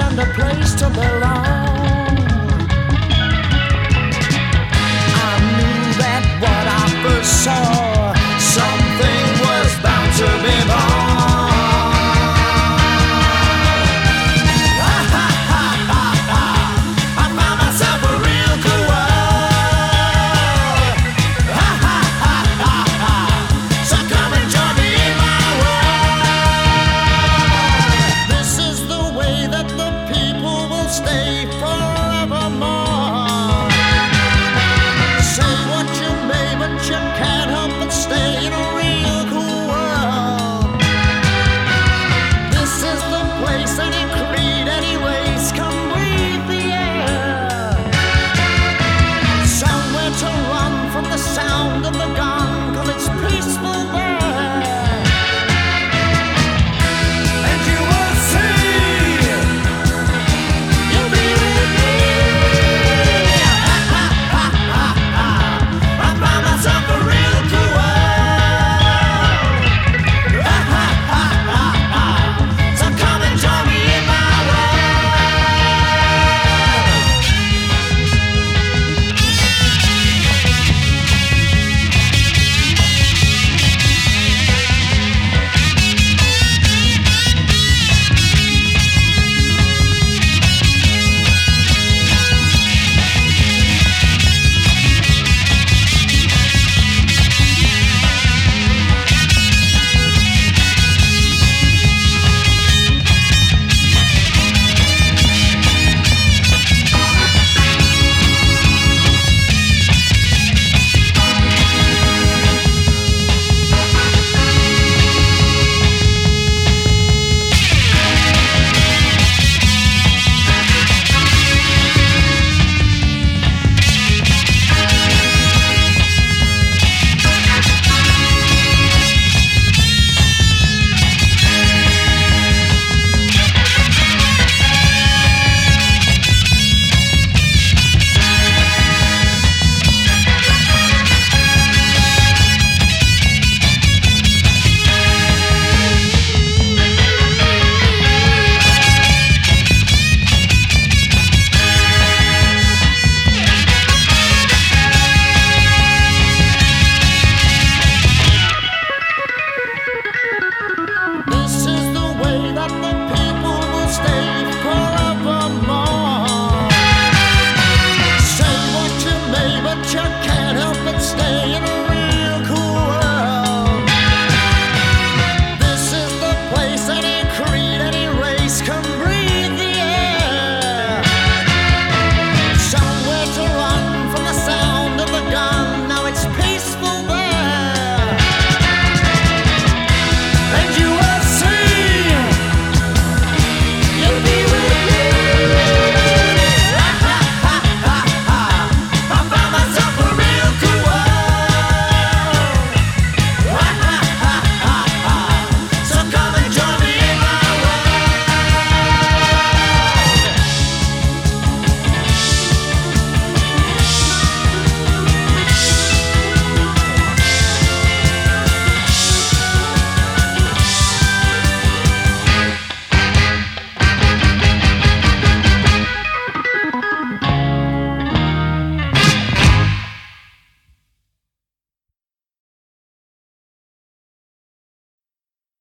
and a place to belong.